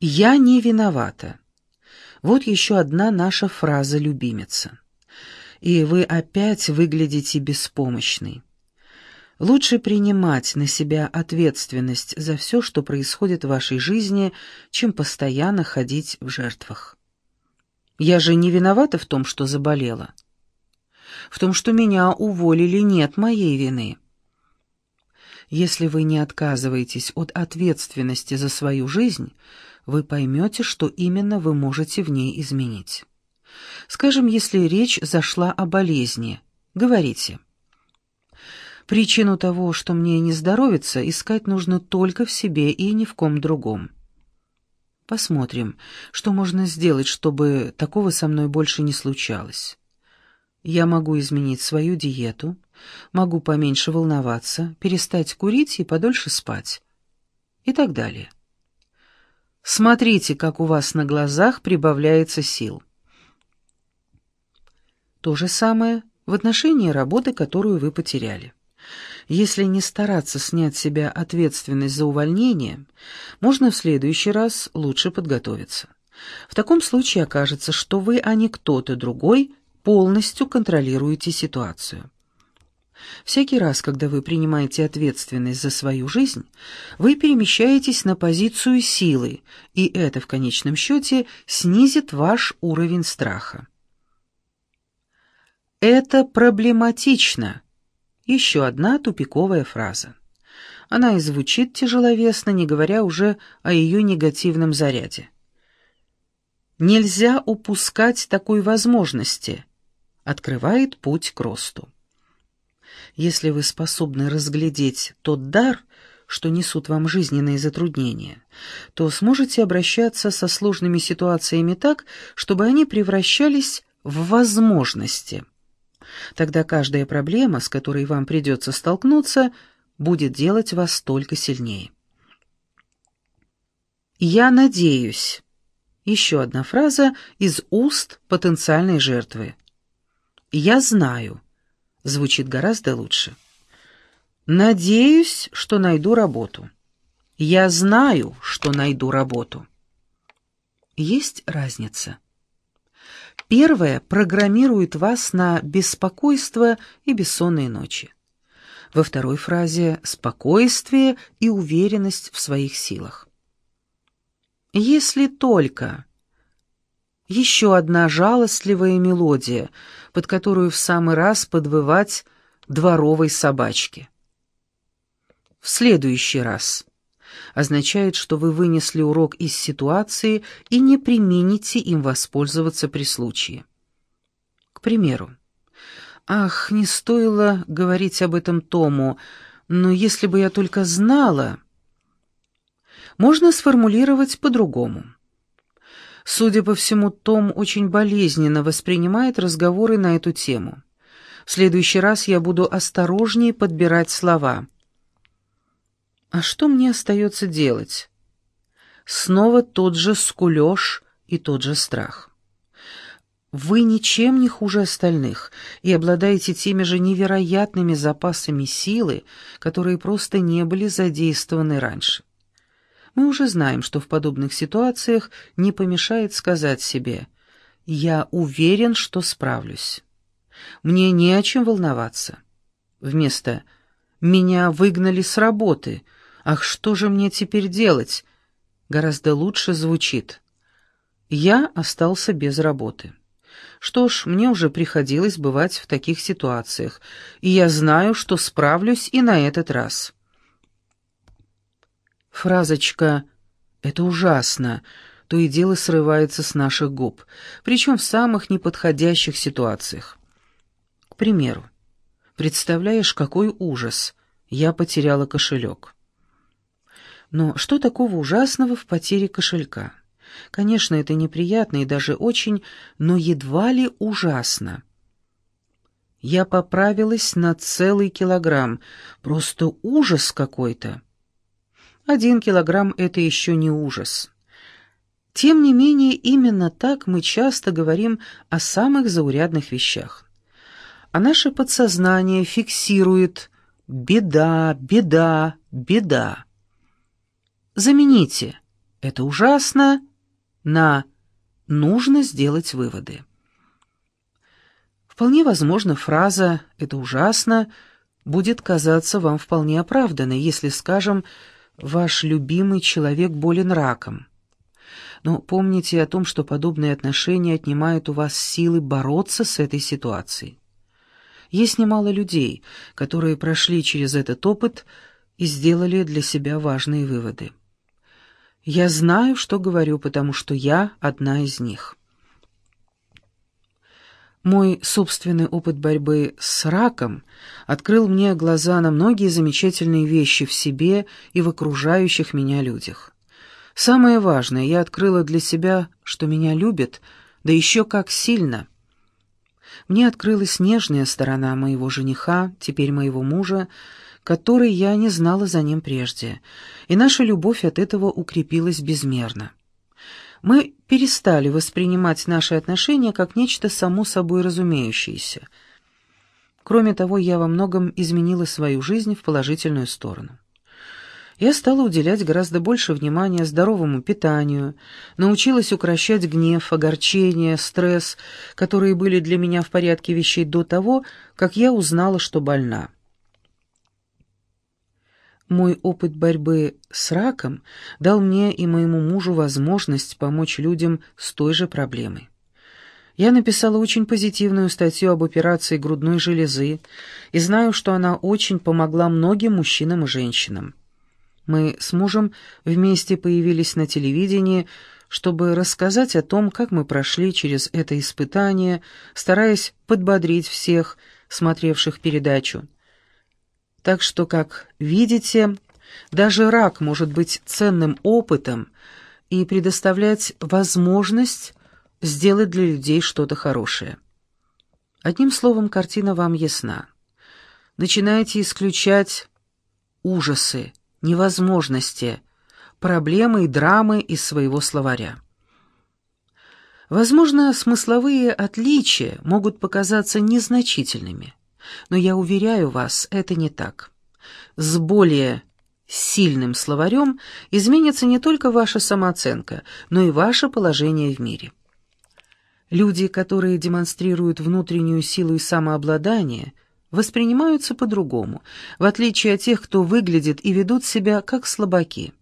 «Я не виновата». Вот еще одна наша фраза-любимица. И вы опять выглядите беспомощной. Лучше принимать на себя ответственность за все, что происходит в вашей жизни, чем постоянно ходить в жертвах. Я же не виновата в том, что заболела. В том, что меня уволили, нет моей вины. Если вы не отказываетесь от ответственности за свою жизнь, вы поймете, что именно вы можете в ней изменить. Скажем, если речь зашла о болезни, говорите. Причину того, что мне не здоровится, искать нужно только в себе и ни в ком другом. Посмотрим, что можно сделать, чтобы такого со мной больше не случалось. Я могу изменить свою диету, могу поменьше волноваться, перестать курить и подольше спать. И так далее. Смотрите, как у вас на глазах прибавляется сил. То же самое в отношении работы, которую вы потеряли. Если не стараться снять с себя ответственность за увольнение, можно в следующий раз лучше подготовиться. В таком случае окажется, что вы, а не кто-то другой, полностью контролируете ситуацию. Всякий раз, когда вы принимаете ответственность за свою жизнь, вы перемещаетесь на позицию силы, и это в конечном счете снизит ваш уровень страха. Это проблематично. Еще одна тупиковая фраза. Она и звучит тяжеловесно, не говоря уже о ее негативном заряде. Нельзя упускать такой возможности – открывает путь к росту. Если вы способны разглядеть тот дар, что несут вам жизненные затруднения, то сможете обращаться со сложными ситуациями так, чтобы они превращались в возможности. Тогда каждая проблема, с которой вам придется столкнуться, будет делать вас только сильнее. «Я надеюсь» — еще одна фраза из уст потенциальной жертвы. «Я знаю» звучит гораздо лучше. «Надеюсь, что найду работу». «Я знаю, что найду работу». Есть разница. Первое программирует вас на беспокойство и бессонные ночи. Во второй фразе спокойствие и уверенность в своих силах. Если только еще одна жалостливая мелодия, под которую в самый раз подвывать дворовой собачке. В следующий раз означает, что вы вынесли урок из ситуации и не примените им воспользоваться при случае. К примеру, «Ах, не стоило говорить об этом Тому, но если бы я только знала...» Можно сформулировать по-другому. Судя по всему, Том очень болезненно воспринимает разговоры на эту тему. В следующий раз я буду осторожнее подбирать слова. А что мне остается делать? Снова тот же скулеж и тот же страх. Вы ничем не хуже остальных и обладаете теми же невероятными запасами силы, которые просто не были задействованы раньше. Мы уже знаем, что в подобных ситуациях не помешает сказать себе «Я уверен, что справлюсь». Мне не о чем волноваться. Вместо «Меня выгнали с работы. Ах, что же мне теперь делать?» гораздо лучше звучит «Я остался без работы». Что ж, мне уже приходилось бывать в таких ситуациях, и я знаю, что справлюсь и на этот раз. Фразочка «это ужасно» то и дело срывается с наших губ, причем в самых неподходящих ситуациях. К примеру, представляешь, какой ужас, я потеряла кошелек. Но что такого ужасного в потере кошелька? Конечно, это неприятно и даже очень, но едва ли ужасно. Я поправилась на целый килограмм, просто ужас какой-то. Один килограмм — это еще не ужас. Тем не менее, именно так мы часто говорим о самых заурядных вещах. А наше подсознание фиксирует «беда, беда, беда». Замените «это ужасно» на «нужно сделать выводы». Вполне возможно, фраза «это ужасно» будет казаться вам вполне оправданной, если, скажем, ваш любимый человек болен раком. Но помните о том, что подобные отношения отнимают у вас силы бороться с этой ситуацией. Есть немало людей, которые прошли через этот опыт и сделали для себя важные выводы. Я знаю, что говорю, потому что я одна из них. Мой собственный опыт борьбы с раком открыл мне глаза на многие замечательные вещи в себе и в окружающих меня людях. Самое важное, я открыла для себя, что меня любят, да еще как сильно. Мне открылась нежная сторона моего жениха, теперь моего мужа, которой я не знала за ним прежде, и наша любовь от этого укрепилась безмерно. Мы перестали воспринимать наши отношения как нечто само собой разумеющееся. Кроме того, я во многом изменила свою жизнь в положительную сторону я стала уделять гораздо больше внимания здоровому питанию, научилась укращать гнев, огорчение, стресс, которые были для меня в порядке вещей до того, как я узнала, что больна. Мой опыт борьбы с раком дал мне и моему мужу возможность помочь людям с той же проблемой. Я написала очень позитивную статью об операции грудной железы и знаю, что она очень помогла многим мужчинам и женщинам. Мы с мужем вместе появились на телевидении, чтобы рассказать о том, как мы прошли через это испытание, стараясь подбодрить всех, смотревших передачу. Так что, как видите, даже рак может быть ценным опытом и предоставлять возможность сделать для людей что-то хорошее. Одним словом, картина вам ясна. Начинайте исключать ужасы, невозможности, проблемы и драмы из своего словаря. Возможно, смысловые отличия могут показаться незначительными, но я уверяю вас, это не так. С более сильным словарем изменится не только ваша самооценка, но и ваше положение в мире. Люди, которые демонстрируют внутреннюю силу и самообладание – воспринимаются по-другому, в отличие от тех, кто выглядит и ведут себя как слабаки.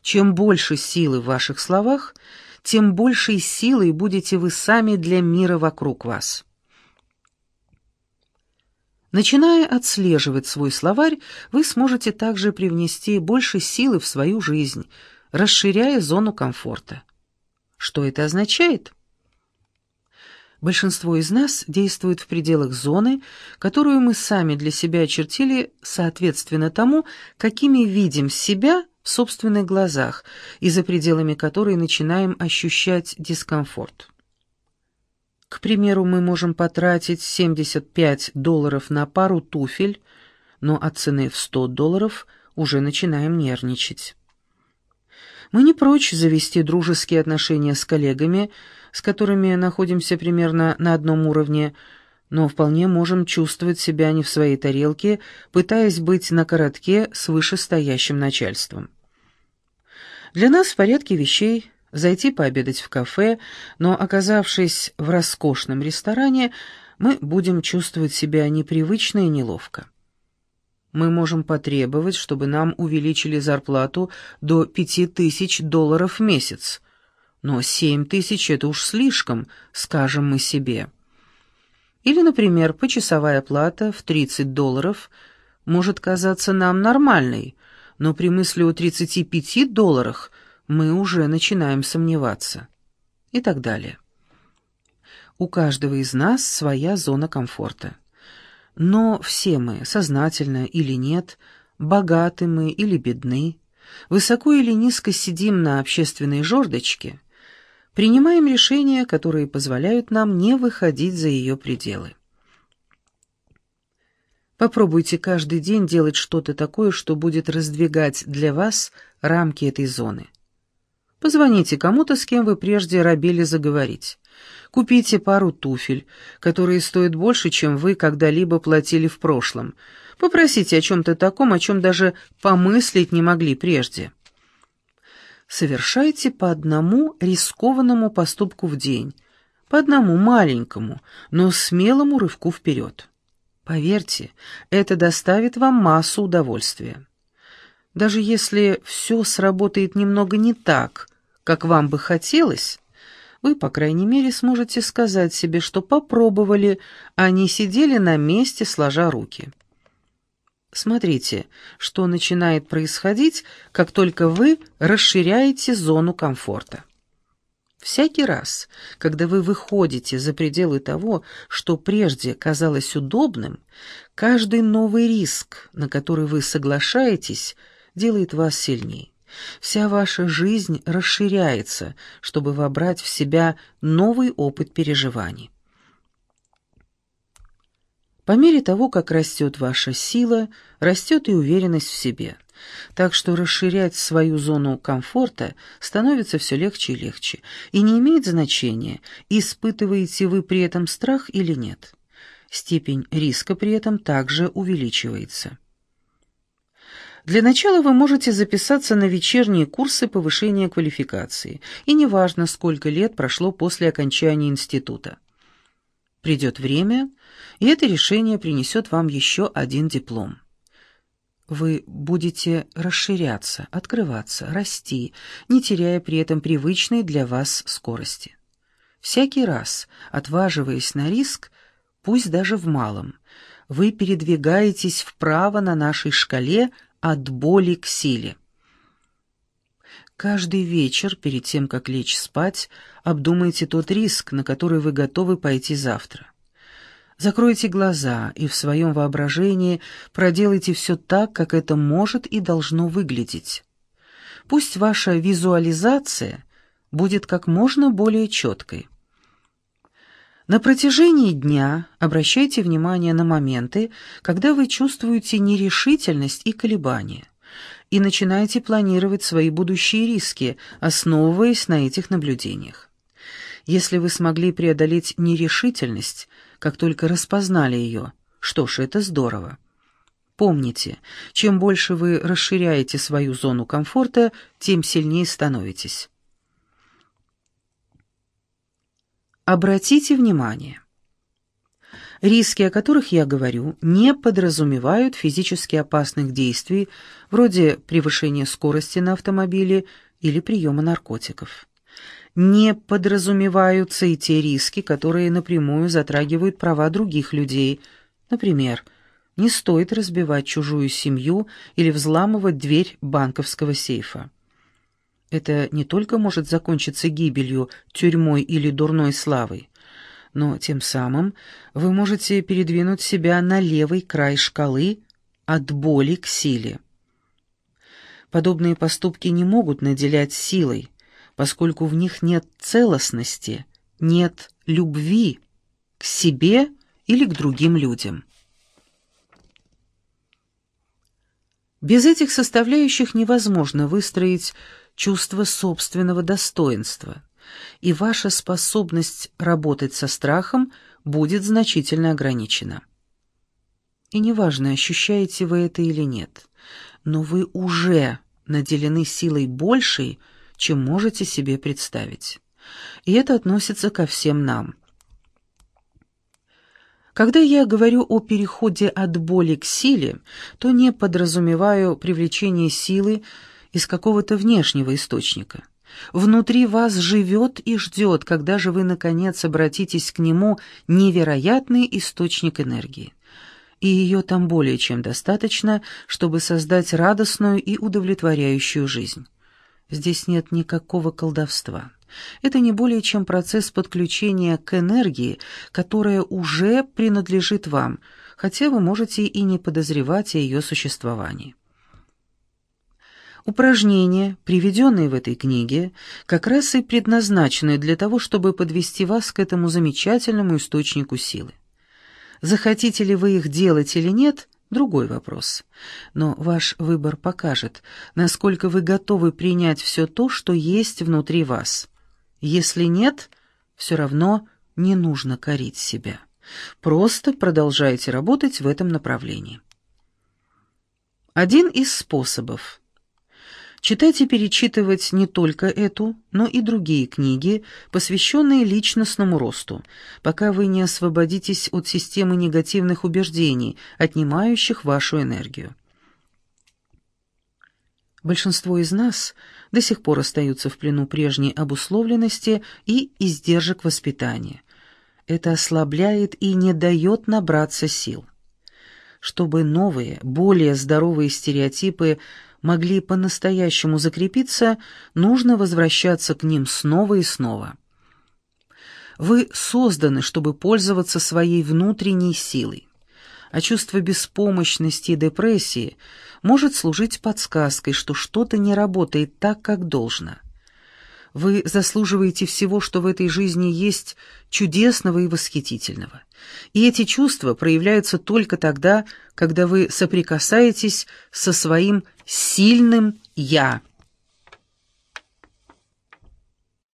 Чем больше силы в ваших словах, тем большей силой будете вы сами для мира вокруг вас. Начиная отслеживать свой словарь, вы сможете также привнести больше силы в свою жизнь, расширяя зону комфорта. Что это означает? Большинство из нас действует в пределах зоны, которую мы сами для себя очертили соответственно тому, какими видим себя в собственных глазах и за пределами которой начинаем ощущать дискомфорт. К примеру, мы можем потратить 75 долларов на пару туфель, но от цены в 100 долларов уже начинаем нервничать. Мы не прочь завести дружеские отношения с коллегами, с которыми находимся примерно на одном уровне, но вполне можем чувствовать себя не в своей тарелке, пытаясь быть на коротке с вышестоящим начальством. Для нас в порядке вещей зайти пообедать в кафе, но, оказавшись в роскошном ресторане, мы будем чувствовать себя непривычно и неловко мы можем потребовать, чтобы нам увеличили зарплату до пяти тысяч долларов в месяц. Но семь тысяч — это уж слишком, скажем мы себе. Или, например, почасовая плата в 30 долларов может казаться нам нормальной, но при мысли о 35 долларах мы уже начинаем сомневаться. И так далее. У каждого из нас своя зона комфорта. Но все мы, сознательно или нет, богаты мы или бедны, высоко или низко сидим на общественной жердочке, принимаем решения, которые позволяют нам не выходить за ее пределы. Попробуйте каждый день делать что-то такое, что будет раздвигать для вас рамки этой зоны. Позвоните кому-то, с кем вы прежде робели заговорить. Купите пару туфель, которые стоят больше, чем вы когда-либо платили в прошлом. Попросите о чем-то таком, о чем даже помыслить не могли прежде. Совершайте по одному рискованному поступку в день, по одному маленькому, но смелому рывку вперед. Поверьте, это доставит вам массу удовольствия. Даже если все сработает немного не так, как вам бы хотелось, вы, по крайней мере, сможете сказать себе, что попробовали, а не сидели на месте, сложа руки. Смотрите, что начинает происходить, как только вы расширяете зону комфорта. Всякий раз, когда вы выходите за пределы того, что прежде казалось удобным, каждый новый риск, на который вы соглашаетесь, делает вас сильнее. Вся ваша жизнь расширяется, чтобы вобрать в себя новый опыт переживаний. По мере того, как растет ваша сила, растет и уверенность в себе. Так что расширять свою зону комфорта становится все легче и легче, и не имеет значения, испытываете вы при этом страх или нет. Степень риска при этом также увеличивается. Для начала вы можете записаться на вечерние курсы повышения квалификации, и неважно, сколько лет прошло после окончания института. Придет время, и это решение принесет вам еще один диплом. Вы будете расширяться, открываться, расти, не теряя при этом привычной для вас скорости. Всякий раз, отваживаясь на риск, пусть даже в малом, вы передвигаетесь вправо на нашей шкале от боли к силе. Каждый вечер, перед тем, как лечь спать, обдумайте тот риск, на который вы готовы пойти завтра. Закройте глаза и в своем воображении проделайте все так, как это может и должно выглядеть. Пусть ваша визуализация будет как можно более четкой. На протяжении дня обращайте внимание на моменты, когда вы чувствуете нерешительность и колебания, и начинайте планировать свои будущие риски, основываясь на этих наблюдениях. Если вы смогли преодолеть нерешительность, как только распознали ее, что ж, это здорово. Помните, чем больше вы расширяете свою зону комфорта, тем сильнее становитесь. Обратите внимание. Риски, о которых я говорю, не подразумевают физически опасных действий, вроде превышения скорости на автомобиле или приема наркотиков. Не подразумеваются и те риски, которые напрямую затрагивают права других людей. Например, не стоит разбивать чужую семью или взламывать дверь банковского сейфа. Это не только может закончиться гибелью, тюрьмой или дурной славой, но тем самым вы можете передвинуть себя на левый край шкалы от боли к силе. Подобные поступки не могут наделять силой, поскольку в них нет целостности, нет любви к себе или к другим людям. Без этих составляющих невозможно выстроить чувство собственного достоинства, и ваша способность работать со страхом будет значительно ограничена. И неважно, ощущаете вы это или нет, но вы уже наделены силой большей, чем можете себе представить. И это относится ко всем нам. Когда я говорю о переходе от боли к силе, то не подразумеваю привлечение силы из какого-то внешнего источника. Внутри вас живет и ждет, когда же вы, наконец, обратитесь к нему невероятный источник энергии. И ее там более чем достаточно, чтобы создать радостную и удовлетворяющую жизнь. Здесь нет никакого колдовства. Это не более чем процесс подключения к энергии, которая уже принадлежит вам, хотя вы можете и не подозревать о ее существовании. Упражнения, приведенные в этой книге, как раз и предназначены для того, чтобы подвести вас к этому замечательному источнику силы. Захотите ли вы их делать или нет – другой вопрос. Но ваш выбор покажет, насколько вы готовы принять все то, что есть внутри вас. Если нет, все равно не нужно корить себя. Просто продолжайте работать в этом направлении. Один из способов – Читать и перечитывать не только эту, но и другие книги, посвященные личностному росту, пока вы не освободитесь от системы негативных убеждений, отнимающих вашу энергию. Большинство из нас до сих пор остаются в плену прежней обусловленности и издержек воспитания. Это ослабляет и не дает набраться сил. Чтобы новые, более здоровые стереотипы могли по-настоящему закрепиться, нужно возвращаться к ним снова и снова. Вы созданы, чтобы пользоваться своей внутренней силой а чувство беспомощности и депрессии может служить подсказкой, что что-то не работает так, как должно. Вы заслуживаете всего, что в этой жизни есть чудесного и восхитительного. И эти чувства проявляются только тогда, когда вы соприкасаетесь со своим сильным «я».